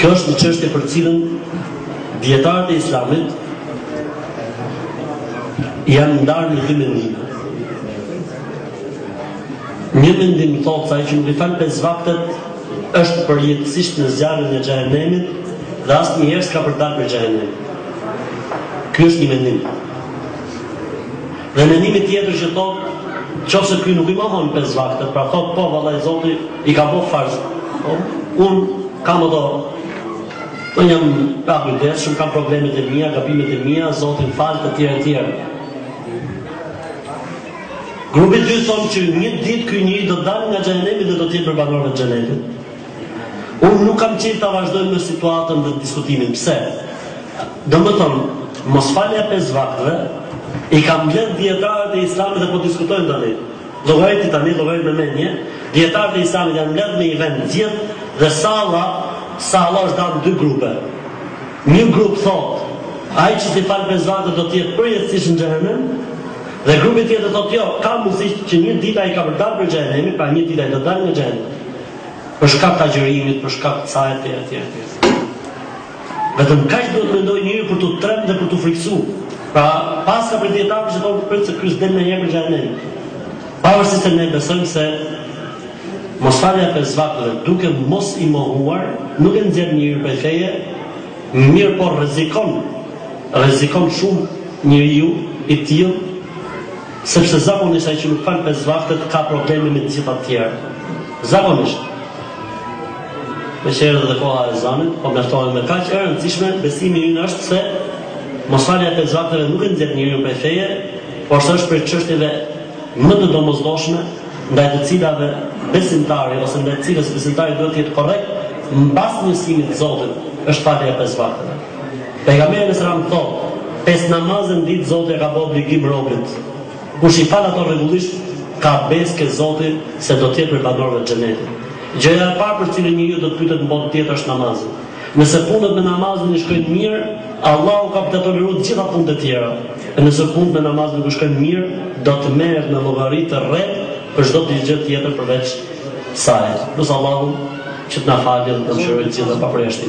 Kjo është një çështje për të cilën dietarët e Islamit janë ndarë në dy mendime. Një mendim thotë se ai që nuk i fal pesë vaktet është përjetësisht në zjarrin e xhehenemit dhe asnjëherë s'ka për të dalë prej xhehenemit. Ky është një mendim. Dhe mendimi tjetër që thotë qofse ky nuk i mohon pesë vaktet, pra thotë po vallaj Zoti i ka bo farz. Po, un kam ato, unë jam i pakujdesshëm, kam problemet e mija, gabimet e mija, Zoti m'i faltë e tjera e tjera. Grupi i dytë thonë që një ditë ky njeri do dalë nga xhehenemi dhe do të jetë prej banorëve të xhenetit. Unë nuk kam qejf ta vazhdojmë ne situatën dhe diskutimin. Pse? Domethënë, mosfalja e pesë vakteve i ka mbledh dijetarët e Islamit dhe po diskutojnë tani. Llogariti tani, llogarit me mendje, dijetarët e Islamit janë mbledh në një vend të gjithë dhe salla, salla është da në dy grupe. Një grup thotë, ai që s'i fal pesë vakte do të jetë përjetësisht në xhehenem dhe grupi tjetër thotë jo, ka mundësi që një ditë ai ka për të dalë prej xhehenemit, pra një ditë ai do të dalë nga xhehenemi. Për shkak të agjërimit, për shkak të kësaj etj etj etj. Vetëm kaq duhet të mendojë njeriu për t'u tremb dhe për t'u frikësu. Pra, paska prej dijetarëve që thonë prit se ky s'del ndonjëherë prej xhehenemit. Pavarësisht se ne besojmë se mosfalja e pesë vakteve duke mos i mohuar nuk e nxjerr njeriun prej feje, mirëpo rrezikon rrezikon shumë njeriu i tillë, Sepse zakonisht ai që nuk fal pesë vaktet ka probleme me të gjitha të tjerat. Zakonisht. Meqë erdh dhe koha e ezanit, po mjaftohem me kaq. E rëndësishme, besimi ynë është se mosfalja e pesë vakteve nuk e nxjerr njeriun prej feje, porse është prej çështjeve më të domosdoshme ndaj të cilave besimtari ose ndaj të cilës besimtari duhet të jetë korrekt mbas njësimit të Zotit, është falja e pesë vakteve. Pejgamberi alejhi selam thotë, Pesë namaze në ditë Zoti e ka bë obligim robit. Kush i fal ato rregullisht ka besë ke Zoti se do të jetë prej banorëve të Xhenetit. Gjëja e parë për cilën njeriu do të pyetet në botën tjetër është namazi. Nëse punët me namazin i shkojnë mirë, Allahu ka për t'i toleru të gjitha punët e tjera. E nëse punët me namazin nuk i shkojnë mirë, do të merret në llogari të rreptë për çdo gjë tjetër përveç saj. Lus Allahun që të na falë dhe të na mëshirojë të gjithëve pa përjashtim.